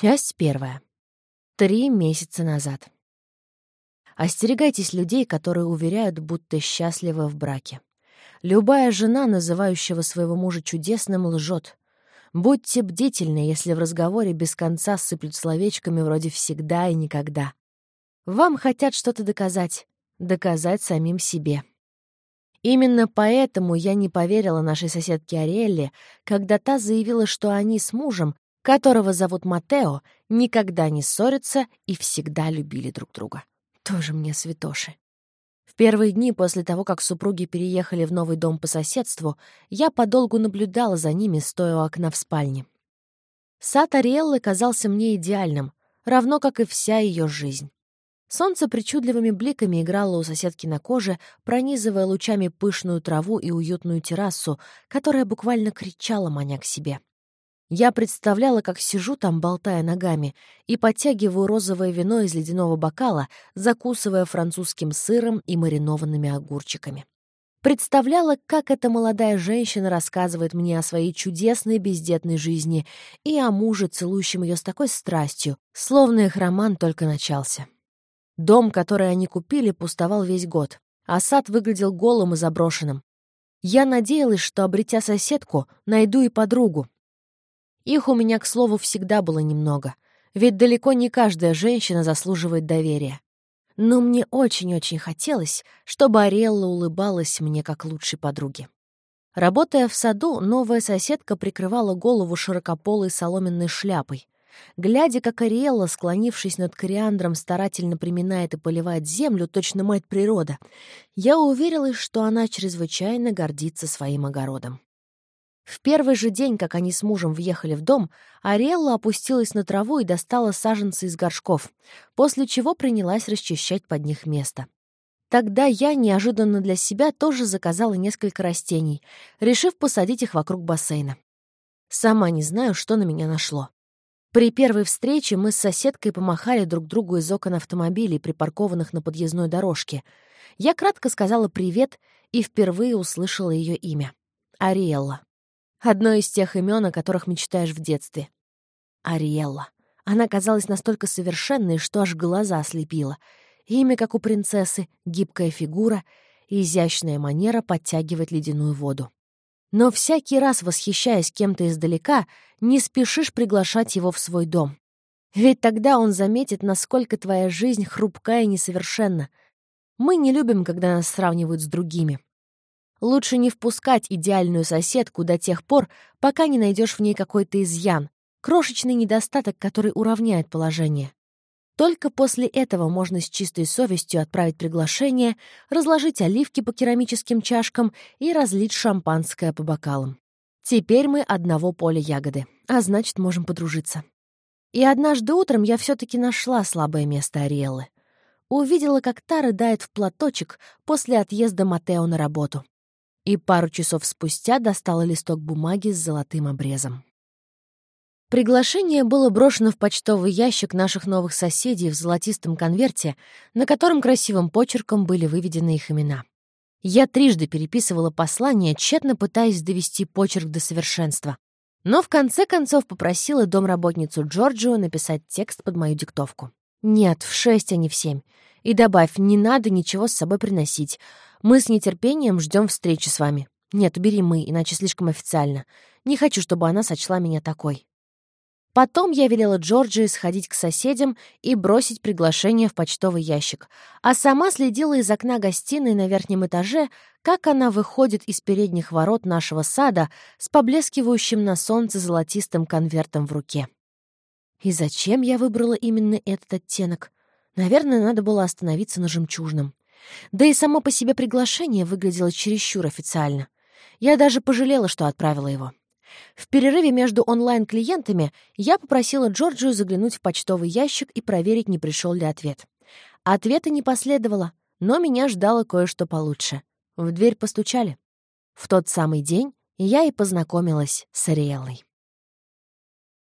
Часть первая. Три месяца назад. Остерегайтесь людей, которые уверяют, будто счастливы в браке. Любая жена, называющего своего мужа чудесным, лжет. Будьте бдительны, если в разговоре без конца сыплют словечками вроде «всегда» и «никогда». Вам хотят что-то доказать, доказать самим себе. Именно поэтому я не поверила нашей соседке Ариэлле, когда та заявила, что они с мужем которого зовут Матео, никогда не ссорятся и всегда любили друг друга. Тоже мне святоши. В первые дни после того, как супруги переехали в новый дом по соседству, я подолгу наблюдала за ними, стоя у окна в спальне. Сад Ариэллы казался мне идеальным, равно как и вся ее жизнь. Солнце причудливыми бликами играло у соседки на коже, пронизывая лучами пышную траву и уютную террасу, которая буквально кричала маня к себе. Я представляла, как сижу там, болтая ногами, и подтягиваю розовое вино из ледяного бокала, закусывая французским сыром и маринованными огурчиками. Представляла, как эта молодая женщина рассказывает мне о своей чудесной бездетной жизни и о муже, целующем ее с такой страстью, словно их роман только начался. Дом, который они купили, пустовал весь год, а сад выглядел голым и заброшенным. Я надеялась, что, обретя соседку, найду и подругу, их у меня, к слову, всегда было немного, ведь далеко не каждая женщина заслуживает доверия. Но мне очень-очень хотелось, чтобы Ариэлла улыбалась мне как лучшей подруге. Работая в саду, новая соседка прикрывала голову широкополой соломенной шляпой. Глядя, как Ариэлла, склонившись над кориандром, старательно приминает и поливает землю, точно мать природа, я уверилась, что она чрезвычайно гордится своим огородом. В первый же день, как они с мужем въехали в дом, Ариэлла опустилась на траву и достала саженцы из горшков, после чего принялась расчищать под них место. Тогда я, неожиданно для себя, тоже заказала несколько растений, решив посадить их вокруг бассейна. Сама не знаю, что на меня нашло. При первой встрече мы с соседкой помахали друг другу из окон автомобилей, припаркованных на подъездной дорожке. Я кратко сказала «привет» и впервые услышала ее имя — Ариэлла. Одно из тех имен, о которых мечтаешь в детстве. Ариэлла. Она казалась настолько совершенной, что аж глаза ослепила. Имя, как у принцессы, гибкая фигура и изящная манера подтягивать ледяную воду. Но всякий раз, восхищаясь кем-то издалека, не спешишь приглашать его в свой дом. Ведь тогда он заметит, насколько твоя жизнь хрупкая и несовершенна. Мы не любим, когда нас сравнивают с другими. Лучше не впускать идеальную соседку до тех пор, пока не найдешь в ней какой-то изъян, крошечный недостаток, который уравняет положение. Только после этого можно с чистой совестью отправить приглашение, разложить оливки по керамическим чашкам и разлить шампанское по бокалам. Теперь мы одного поля ягоды, а значит, можем подружиться. И однажды утром я все-таки нашла слабое место Ариэллы. Увидела, как та рыдает в платочек после отъезда Матео на работу и пару часов спустя достала листок бумаги с золотым обрезом. Приглашение было брошено в почтовый ящик наших новых соседей в золотистом конверте, на котором красивым почерком были выведены их имена. Я трижды переписывала послание, тщетно пытаясь довести почерк до совершенства. Но в конце концов попросила домработницу Джорджио написать текст под мою диктовку. Нет, в шесть, а не в семь. И добавь, не надо ничего с собой приносить. Мы с нетерпением ждем встречи с вами. Нет, убери мы, иначе слишком официально. Не хочу, чтобы она сочла меня такой. Потом я велела Джорджии сходить к соседям и бросить приглашение в почтовый ящик, а сама следила из окна гостиной на верхнем этаже, как она выходит из передних ворот нашего сада с поблескивающим на солнце золотистым конвертом в руке. И зачем я выбрала именно этот оттенок? Наверное, надо было остановиться на жемчужном. Да и само по себе приглашение выглядело чересчур официально. Я даже пожалела, что отправила его. В перерыве между онлайн-клиентами я попросила Джорджию заглянуть в почтовый ящик и проверить, не пришел ли ответ. Ответа не последовало, но меня ждало кое-что получше. В дверь постучали. В тот самый день я и познакомилась с Ариэллой.